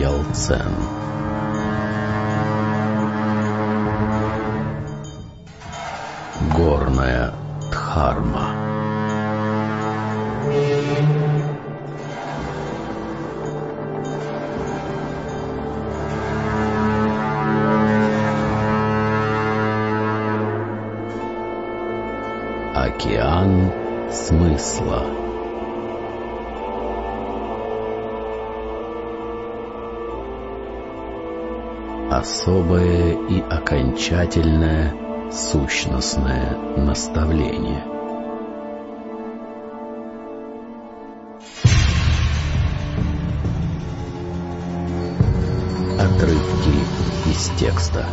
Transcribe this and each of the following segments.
Шираб Гьялцен Горная Дхарма Особое и окончательное сущностное наставление. Отрывки из текста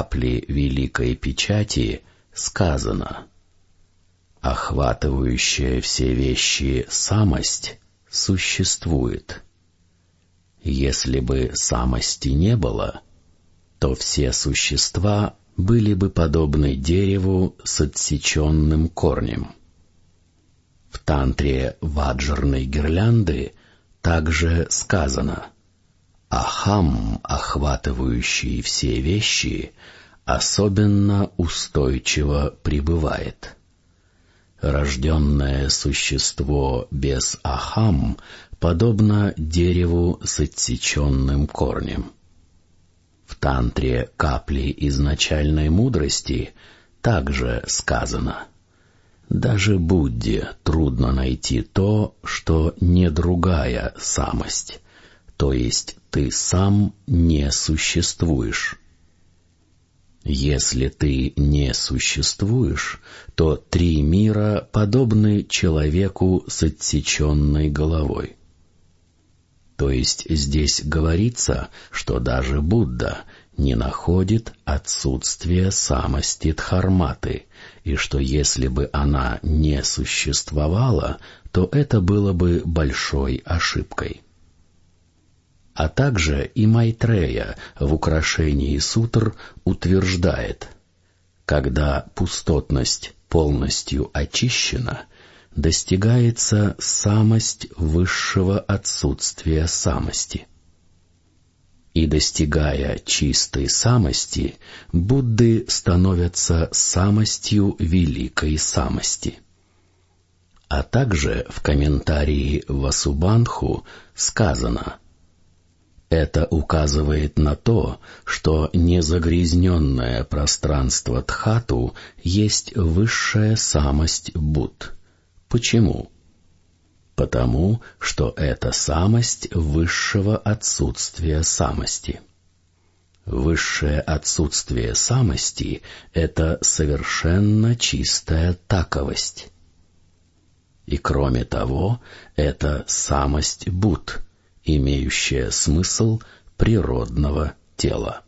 капли Великой Печати сказано «Охватывающая все вещи самость существует. Если бы самости не было, то все существа были бы подобны дереву с отсеченным корнем». В тантре ваджерной гирлянды также сказано — Ахам, охватывающий все вещи, особенно устойчиво пребывает. Рожденное существо без ахам подобно дереву с отсеченным корнем. В тантре капли изначальной мудрости также сказано «Даже Будде трудно найти то, что не другая самость» то есть ты сам не существуешь. Если ты не существуешь, то три мира подобны человеку с отсеченной головой. То есть здесь говорится, что даже Будда не находит отсутствие самости Дхарматы, и что если бы она не существовала, то это было бы большой ошибкой а также и Майтрея в украшении сутр утверждает, когда пустотность полностью очищена, достигается самость высшего отсутствия самости. И достигая чистой самости, Будды становятся самостью великой самости. А также в комментарии Васубанху сказано — это указывает на то, что незагрязненное пространство Тхату есть высшая самость Буд. Почему? Потому, что это самость высшего отсутствия самости. Высшее отсутствие самости — это совершенно чистая таковость. И кроме того, это самость Буд — имеющее смысл природного тела.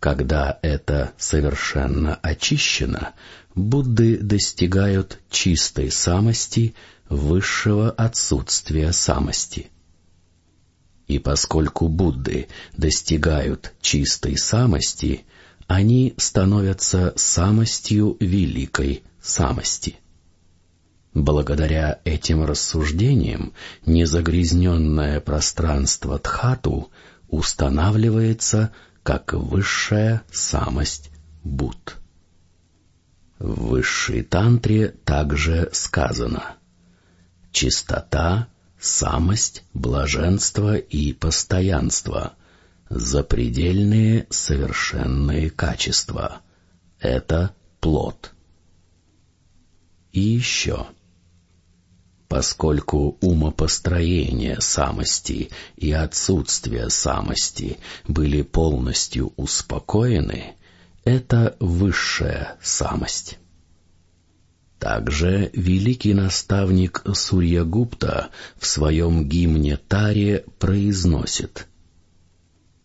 Когда это совершенно очищено, Будды достигают чистой самости высшего отсутствия самости. И поскольку Будды достигают чистой самости, они становятся самостью великой самости. Благодаря этим рассуждениям незагрязненное пространство Тхату устанавливается как высшая самость Буд. В высшей тантре также сказано «Чистота, самость, блаженство и постоянство — запредельные совершенные качества. Это плод». И еще — поскольку умопостроение самости и отсутствие самости были полностью успокоены, это высшая самость. Также великий наставник Сурьягупта в своем гимне Таре произносит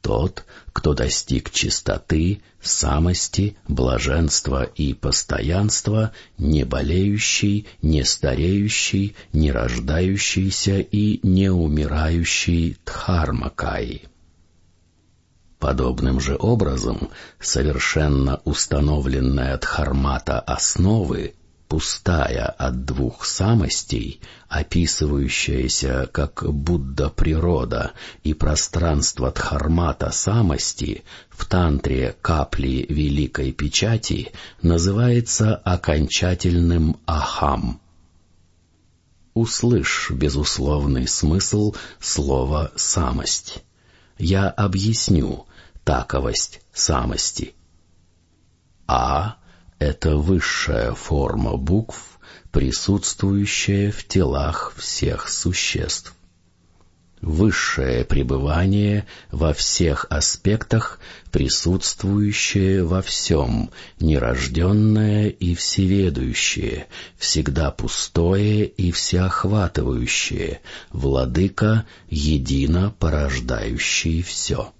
Тот, кто достиг чистоты, самости, блаженства и постоянства, не болеющий, не стареющий, не рождающийся и не умирающий Дхармакай. Подобным же образом, совершенно установленная Дхармата основы пустая от двух самостей, описывающаяся как Будда природа и пространство Дхармата самости в тантре капли Великой Печати, называется окончательным Ахам. Услышь безусловный смысл слова «самость». Я объясню таковость самости. А это высшая форма букв, присутствующая в телах всех существ. Высшее пребывание во всех аспектах, присутствующее во всем, нерожденное и всеведущее, всегда пустое и всеохватывающее, владыка, едино порождающий все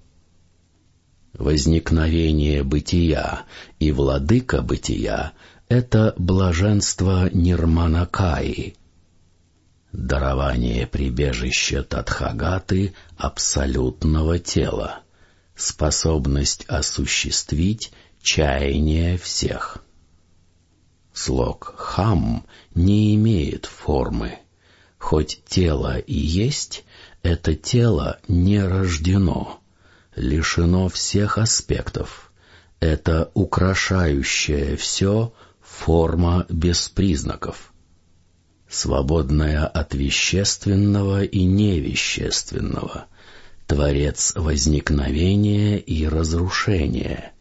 возникновение бытия и владыка бытия — это блаженство Нирманакаи, дарование прибежища Тадхагаты абсолютного тела, способность осуществить чаяние всех. Слог «хам» не имеет формы. Хоть тело и есть, это тело не рождено лишено всех аспектов. Это украшающая все форма без признаков, свободная от вещественного и невещественного, творец возникновения и разрушения,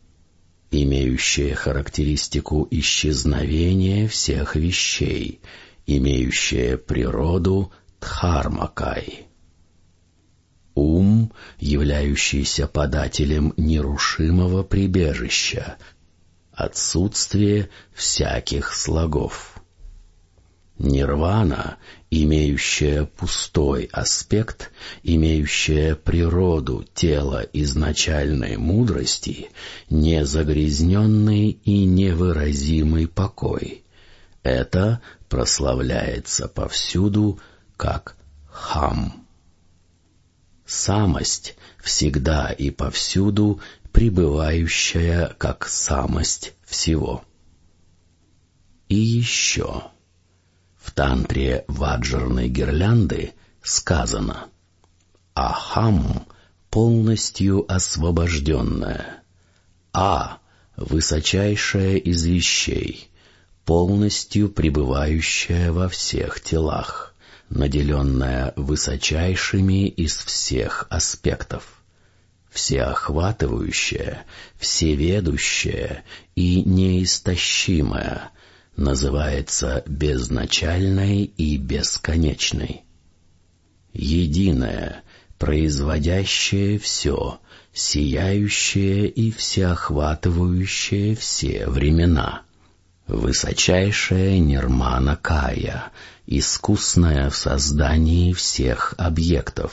имеющая характеристику исчезновения всех вещей, имеющая природу Дхармакай ум, являющийся подателем нерушимого прибежища, отсутствие всяких слогов. Нирвана, имеющая пустой аспект, имеющая природу тела изначальной мудрости, незагрязненный и невыразимый покой. Это прославляется повсюду как хам самость, всегда и повсюду пребывающая как самость всего. И еще. В тантре ваджерной гирлянды сказано «Ахам» полностью освобожденная, «А» — высочайшая из вещей, полностью пребывающая во всех телах наделенная высочайшими из всех аспектов, всеохватывающая, всеведущая и неистощимая, называется безначальной и бесконечной. Единая, производящая все, сияющая и всеохватывающая все времена. Высочайшая Нирмана Кая — искусная в создании всех объектов.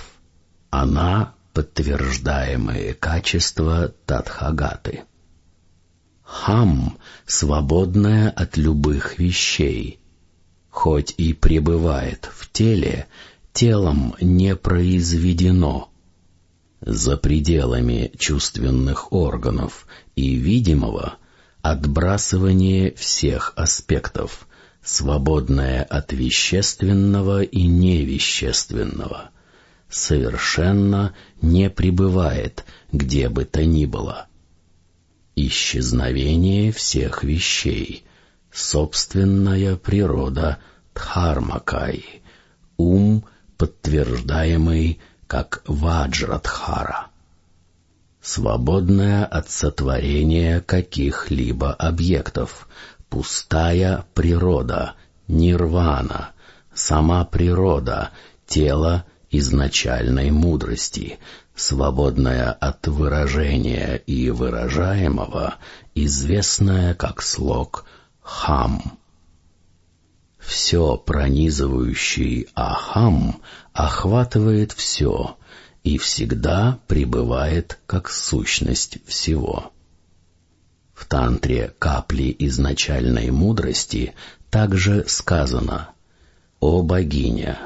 Она — подтверждаемые качества Тадхагаты. Хам — свободная от любых вещей. Хоть и пребывает в теле, телом не произведено. За пределами чувственных органов и видимого — отбрасывание всех аспектов, свободное от вещественного и невещественного, совершенно не пребывает где бы то ни было. Исчезновение всех вещей, собственная природа Дхармакай, ум, подтверждаемый как Ваджрадхара свободное от сотворения каких-либо объектов, пустая природа, нирвана, сама природа, тело изначальной мудрости, свободная от выражения и выражаемого, известная как слог «хам». Все пронизывающий «ахам» охватывает все, и всегда пребывает как сущность всего. В тантре капли изначальной мудрости также сказано «О богиня,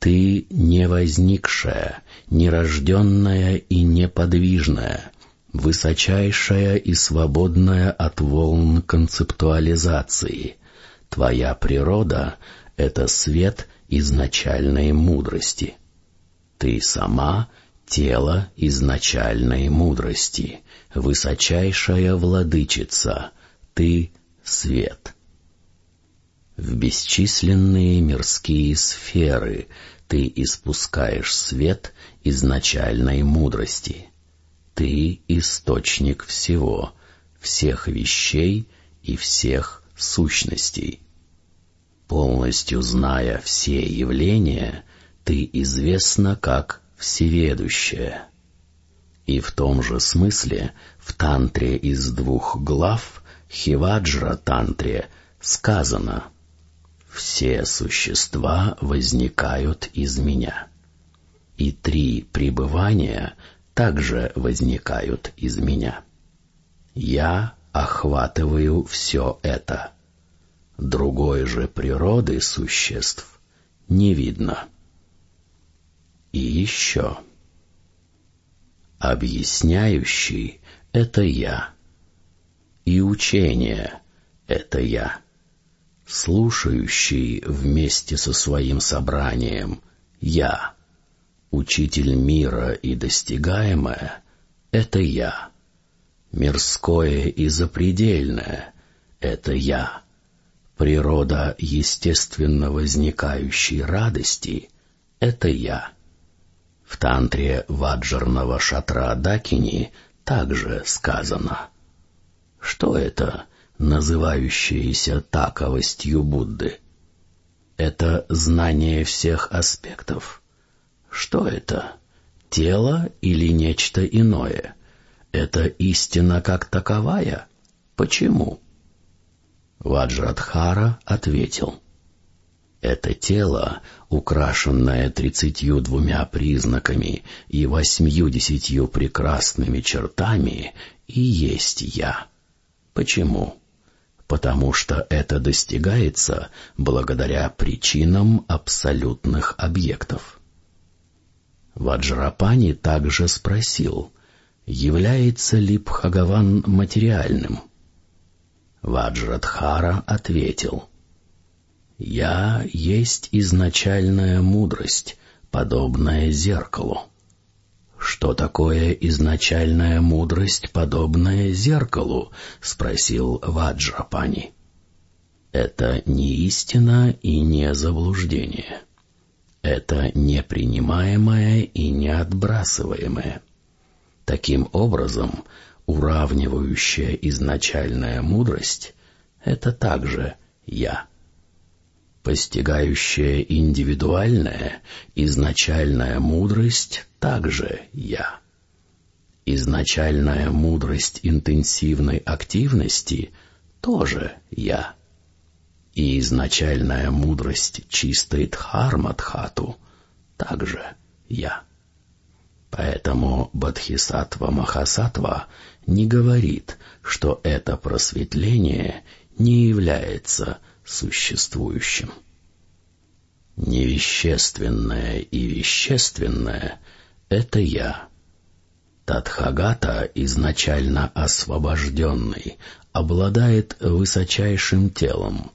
ты не возникшая, нерожденная и неподвижная, высочайшая и свободная от волн концептуализации. Твоя природа — это свет изначальной мудрости. Ты сама — тело изначальной мудрости, высочайшая владычица, ты — свет. В бесчисленные мирские сферы ты испускаешь свет изначальной мудрости. Ты — источник всего, всех вещей и всех сущностей. Полностью зная все явления, ты известна как всеведущая. И в том же смысле в тантре из двух глав Хиваджра тантре сказано «Все существа возникают из меня». И три пребывания также возникают из меня. Я охватываю все это. Другой же природы существ не видно. Еще. Объясняющий — это я. И учение — это я. Слушающий вместе со своим собранием — я. Учитель мира и достигаемое — это я. Мирское и запредельное — это я. Природа естественно возникающей радости — это я. В тантре ваджарного шатра Дакини также сказано. Что это, называющееся таковостью Будды? Это знание всех аспектов. Что это? Тело или нечто иное? Это истина как таковая? Почему? Ваджрадхара ответил. Это тело, украшенное тридцатью двумя признаками и восьмью-десятью прекрасными чертами, и есть я. Почему? Потому что это достигается благодаря причинам абсолютных объектов. Ваджрапани также спросил, является ли Бхагаван материальным. Ваджрадхара ответил — «Я есть изначальная мудрость, подобная зеркалу». «Что такое изначальная мудрость, подобная зеркалу?» — спросил Ваджрапани. «Это не истина и не заблуждение. Это непринимаемое и неотбрасываемое. Таким образом, уравнивающая изначальная мудрость — это также «я» постигающая индивидуальная, изначальная мудрость также я. Изначальная мудрость интенсивной активности тоже я. И изначальная мудрость чистой дхармадхату также я. Поэтому Бадхисатва Махасатва не говорит, что это просветление не является существующим. Невещественное и вещественное — это я. Тадхагата, изначально освобожденный, обладает высочайшим телом,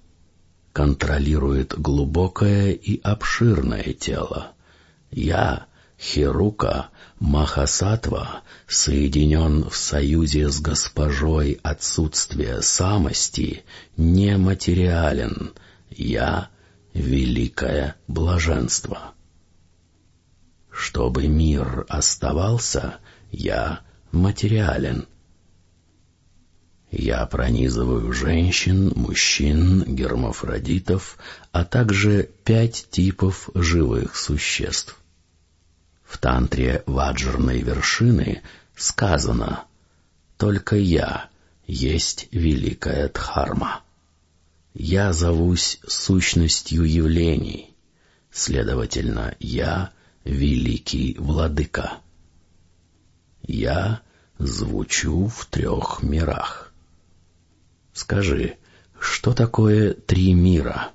контролирует глубокое и обширное тело. Я, Хирука, Махасатва, соединен в союзе с госпожой отсутствия самости, нематериален. Я — великое блаженство. Чтобы мир оставался, я материален. Я пронизываю женщин, мужчин, гермафродитов, а также пять типов живых существ. В тантре ваджрной вершины сказано «Только я есть великая Дхарма». Я зовусь сущностью явлений, следовательно, я великий владыка. Я звучу в трех мирах. Скажи, что такое три мира?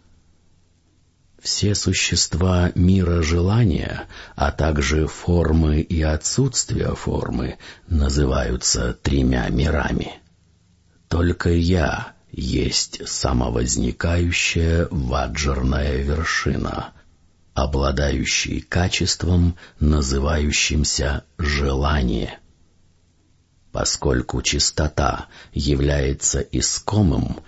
Все существа мира желания, а также формы и отсутствие формы называются тремя мирами. Только я есть самовозникающая ваджерная вершина, обладающий качеством, называющимся желание. Поскольку чистота является искомым,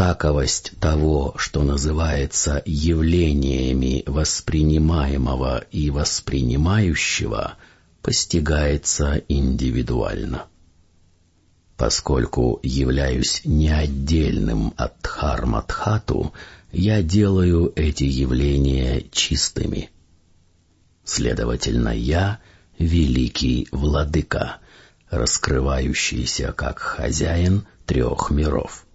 таковость того, что называется явлениями воспринимаемого и воспринимающего, постигается индивидуально. Поскольку являюсь не отдельным от Дхарматхату, я делаю эти явления чистыми. Следовательно, я — великий владыка, раскрывающийся как хозяин трех миров.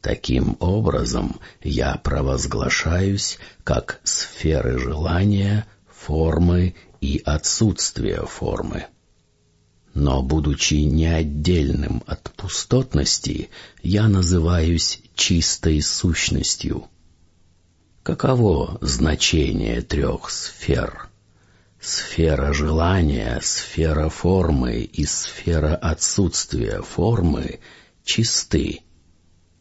Таким образом, я провозглашаюсь как сферы желания, формы и отсутствия формы. Но, будучи не отдельным от пустотности, я называюсь чистой сущностью. Каково значение трех сфер? Сфера желания, сфера формы и сфера отсутствия формы чисты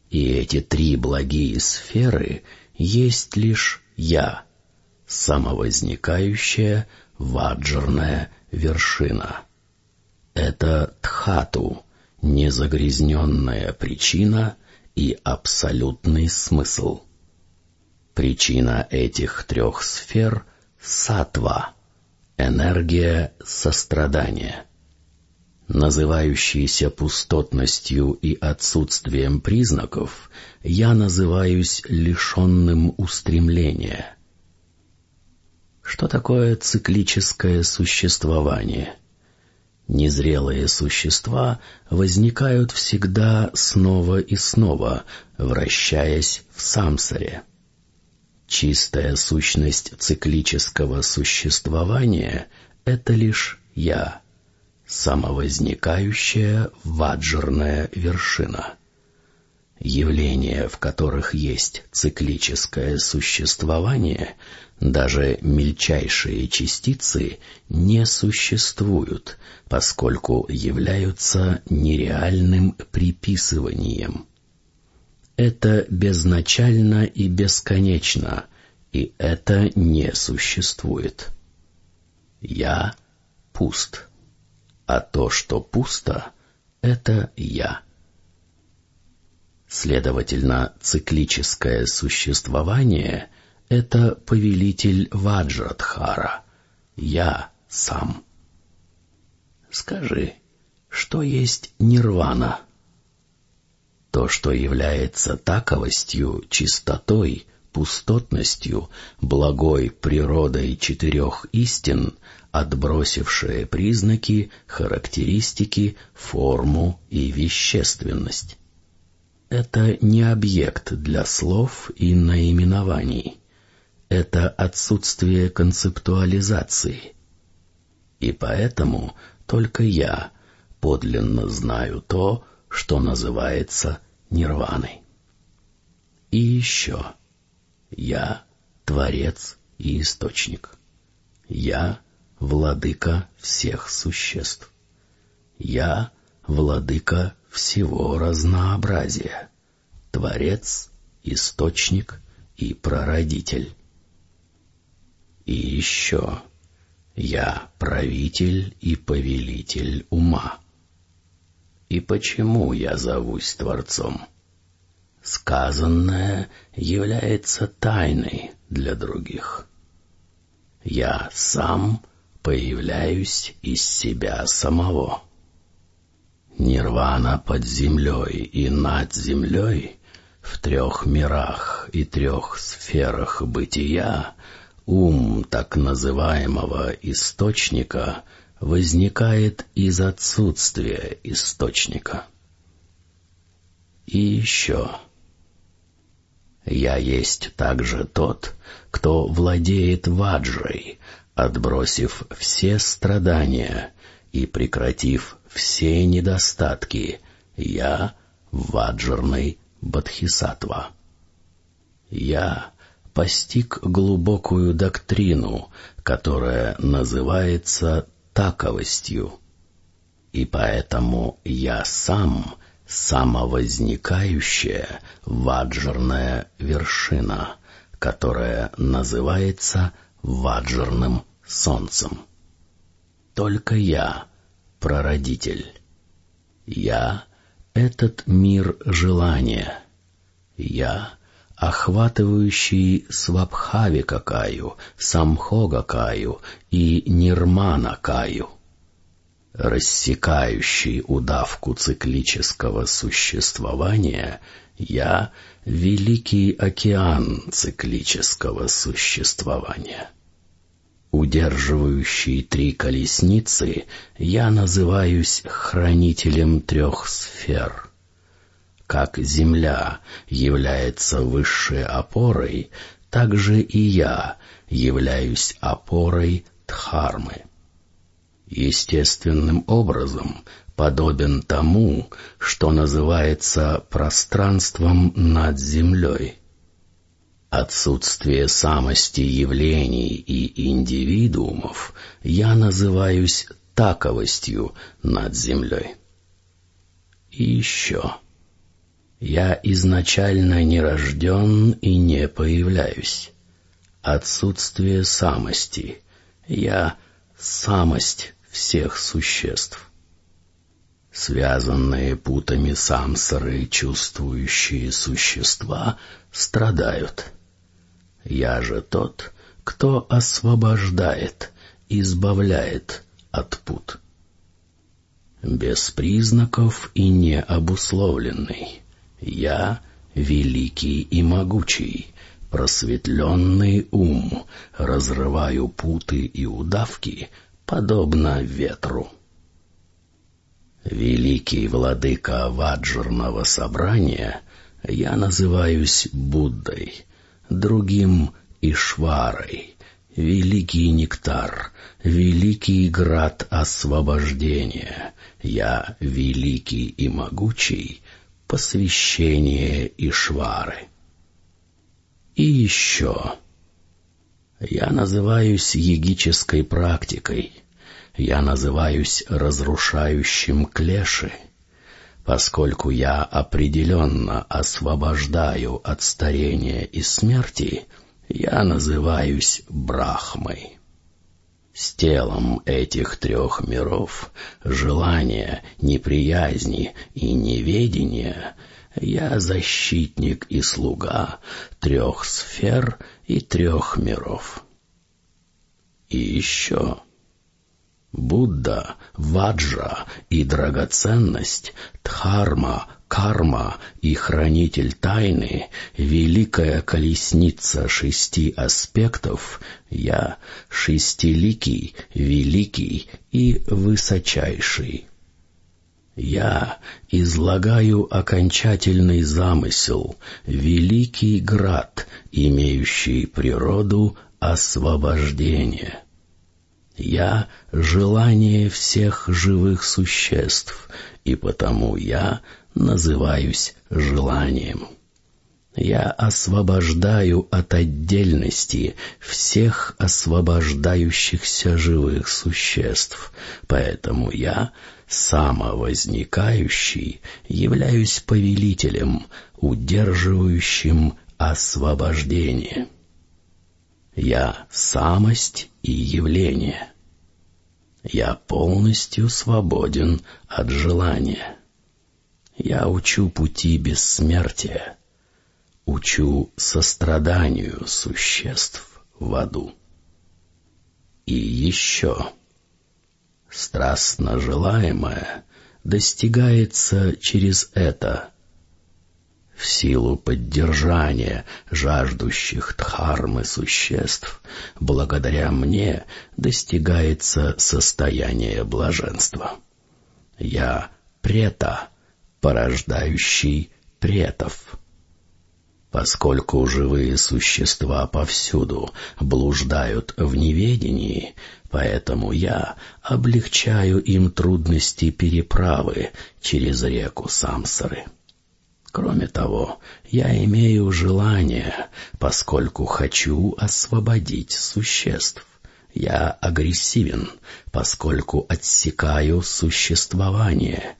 и эти три благие сферы есть лишь «я», самовозникающая ваджерная вершина. Это тхату, незагрязненная причина и абсолютный смысл. Причина этих трех сфер — сатва, энергия сострадания называющийся пустотностью и отсутствием признаков, я называюсь лишенным устремления. Что такое циклическое существование? Незрелые существа возникают всегда снова и снова, вращаясь в самсаре. Чистая сущность циклического существования — это лишь «я» самовозникающая ваджерная вершина. Явления, в которых есть циклическое существование, даже мельчайшие частицы не существуют, поскольку являются нереальным приписыванием. Это безначально и бесконечно, и это не существует. Я пуст а то, что пусто, — это я. Следовательно, циклическое существование — это повелитель Ваджрадхара, я сам. Скажи, что есть нирвана? То, что является таковостью, чистотой, пустотностью, благой природой четырех истин — отбросившее признаки, характеристики, форму и вещественность. Это не объект для слов и наименований. Это отсутствие концептуализации. И поэтому только я подлинно знаю то, что называется нирваной. И еще. Я — Творец и Источник. Я владыка всех существ. Я — владыка всего разнообразия, творец, источник и прародитель. И еще я правитель и повелитель ума. И почему я зовусь Творцом? Сказанное является тайной для других. Я сам появляюсь из себя самого. Нирвана под землей и над землей, в трех мирах и трех сферах бытия, ум так называемого источника возникает из отсутствия источника. И еще... Я есть также тот, кто владеет ваджрой, отбросив все страдания, и прекратив все недостатки, я ваджерный Бодхисаттва. Я постиг глубокую доктрину, которая называется таковостью, и поэтому я сам самовозникающая ваджерная вершина, которая называется ваджерным солнцем. Только я — прародитель. Я — этот мир желания. Я — охватывающий Свабхавика Каю, Самхога Каю и Нирмана Каю, рассекающий удавку циклического существования, я — великий океан циклического существования удерживающий три колесницы, я называюсь хранителем трех сфер. Как Земля является высшей опорой, так же и я являюсь опорой Дхармы. Естественным образом подобен тому, что называется пространством над Землей. Отсутствие самости явлений и индивидуумов я называюсь таковостью над землей. И еще. Я изначально не рожден и не появляюсь. Отсутствие самости. Я самость всех существ. Связанные путами самсары чувствующие существа страдают — я же тот, кто освобождает, избавляет от пут. Без признаков и необусловленный. Я великий и могучий, просветленный ум, разрываю путы и удавки, подобно ветру. Великий владыка ваджурного собрания, я называюсь Буддой, другим Ишварой, великий нектар, великий град освобождения, я великий и могучий, посвящение Ишвары. И еще. Я называюсь егической практикой, я называюсь разрушающим клеши, Поскольку я определенно освобождаю от старения и смерти, я называюсь Брахмой. С телом этих трех миров, желания, неприязни и неведения, я защитник и слуга трех сфер и трех миров. И еще... Будда, Ваджа и драгоценность, Дхарма, Карма и хранитель тайны, великая колесница шести аспектов, я шестиликий, великий и высочайший. Я излагаю окончательный замысел, великий град, имеющий природу освобождения. Я — желание всех живых существ, и потому я называюсь желанием. Я освобождаю от отдельности всех освобождающихся живых существ, поэтому я, самовозникающий, являюсь повелителем, удерживающим освобождение. Я — самость и явление. Я полностью свободен от желания. Я учу пути бессмертия, учу состраданию существ в аду. И еще. Страстно желаемое достигается через это — в силу поддержания жаждущих дхармы существ, благодаря мне достигается состояние блаженства. Я прета, порождающий претов. Поскольку живые существа повсюду блуждают в неведении, поэтому я облегчаю им трудности переправы через реку Самсары. Кроме того, я имею желание, поскольку хочу освободить существ. Я агрессивен, поскольку отсекаю существование.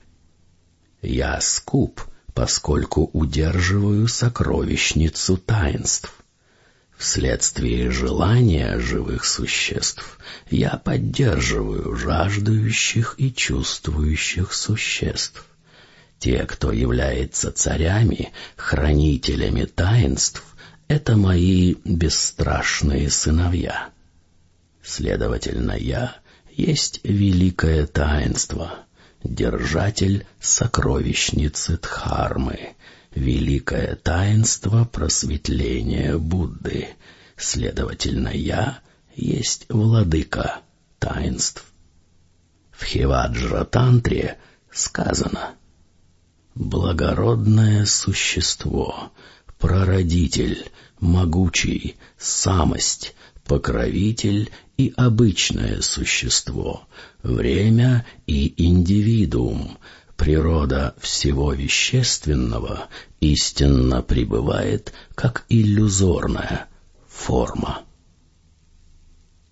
Я скуп, поскольку удерживаю сокровищницу таинств. Вследствие желания живых существ я поддерживаю жаждущих и чувствующих существ. Те, кто является царями, хранителями таинств, это мои бесстрашные сыновья. Следовательно, я есть великое таинство, держатель сокровищницы Дхармы, великое таинство просветления Будды. Следовательно, я есть владыка таинств. В Хиваджра-тантре сказано «Благородное существо, прародитель, могучий, самость, покровитель и обычное существо, время и индивидуум, природа всего вещественного истинно пребывает как иллюзорная форма.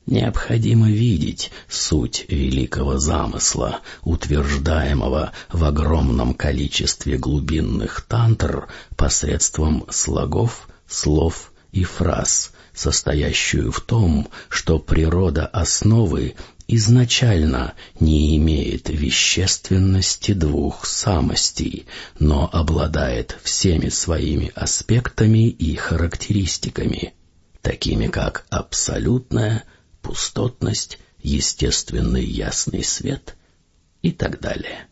Необходимо видеть суть великого замысла, утверждаемого в огромном количестве глубинных тантр посредством слогов, слов и фраз, состоящую в том, что природа основы изначально не имеет вещественности двух самостей, но обладает всеми своими аспектами и характеристиками, такими как абсолютная, пустотность, естественный ясный свет и так далее.